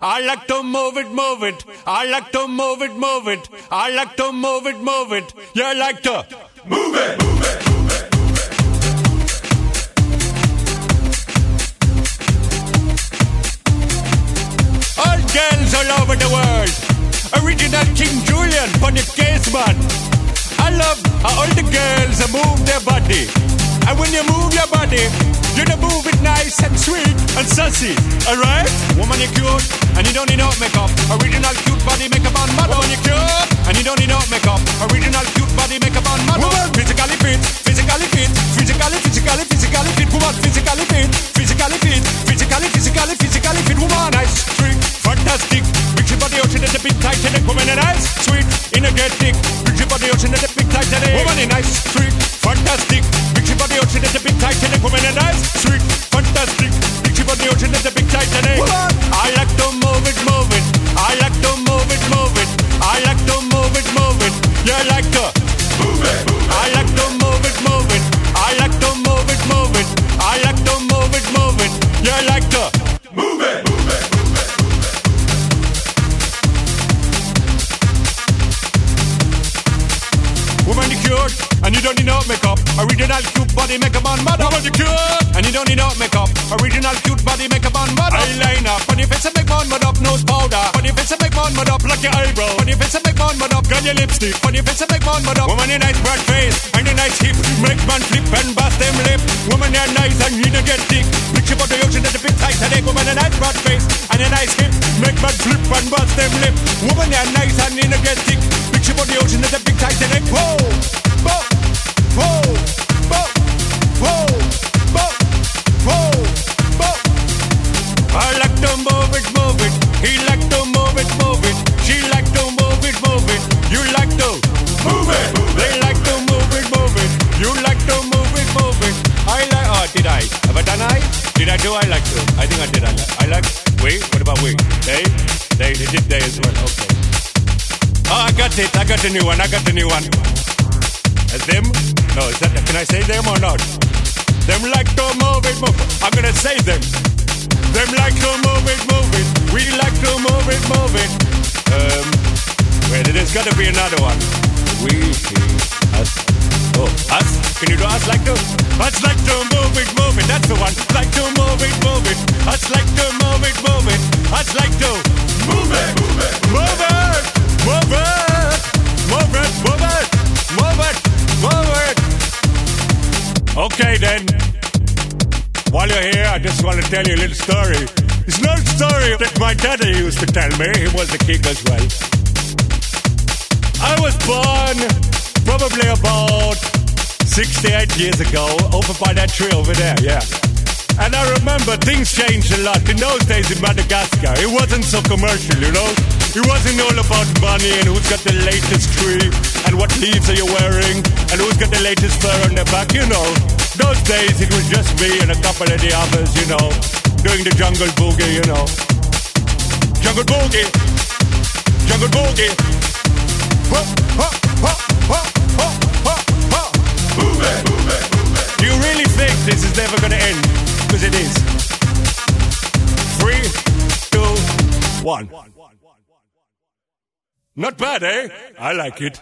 I like to move it, move it. I like to move it, move it. I like to move it, move it. You like to move it, move it. All girls all over the world. Original King Julian, funny case man. I love how all the girls move their body. And when you move your body, you're gonna move it nice and sweet and sassy. Alright? Cute, and you don't need no makeup. Original cute body makeup on you cute, and you don't need no makeup. Original cute body makeup on. Woman, physically fit, physically fit, physically, physically, physically fit. Woman, physically fit, physically fit, physically, physically, physically fit. Woman, nice, sweet, fantastic. Big body ocean is a big Titanic. Woman, a nice, sweet, energetic. Big body ocean is a big Titanic. Woman, a nice, sweet, fantastic. Big body ocean is a big Titanic. Woman, a nice, sweet, fantastic. Big body ocean is a big Titanic. Woman, You like to move it. I like to move it, move it. I like to move it, move it. I like to move it, move it. You like to move it, move it. Woman, you cute, and you don't need no makeup. Original cute body makeup on model. Woman, you cute, and you don't need no makeup. Original cute body makeup on model. Eyeliner, your face and make one mud up. Nose your face and make one mud up. Like your eyebrow, on your face and make one mud up. Got your lipstick, on your face and make one mud up. Woman, you nice broad face and your nice hip. Make man flip and bust them lip. Woman, you're nice and you don't get thick. Picture about the ocean at the big Titanic. Woman, a nice broad face and your nice hip. Make man flip and bust them lip. Woman, you're nice and you don't get thick. Picture about the ocean at the big Titanic. Whoa, whoa, Did I do? I like to. I think I did. I like. I like. We. What about we? They. They. They did they as well. Okay. Oh, I got it. I got the new one. I got the new one. As them? No, is that? Can I say them or not? Them like to move it, move. it. I'm gonna say them. Them like to move it, move it. We like to move it, move it. Um, wait, there's gotta be another one. We, us. Oh, us? Can you do us like to? Us like to move it, move it. That's the one. Like Us like to move it, move it. Us like to move it, move it, move it, move it, move it, move it, move it, move it. Okay then. While you're here, I just want to tell you a little story. It's not a story that my daddy used to tell me. He was a king as well. I was born probably about 68 years ago over by that tree over there, yeah. And I remember things changed a lot. In those days in Madagascar, it wasn't so commercial, you know? It wasn't all about money and who's got the latest tree and what leaves are you wearing and who's got the latest fur on their back, you know? Those days it was just me and a couple of the others, you know, doing the jungle boogie, you know. Jungle boogie! Jungle boogie! Ho, ho. Move it, move it, move it. Do you really think this is never gonna end? Because it is. Three, two, one. Not bad, eh? I like it.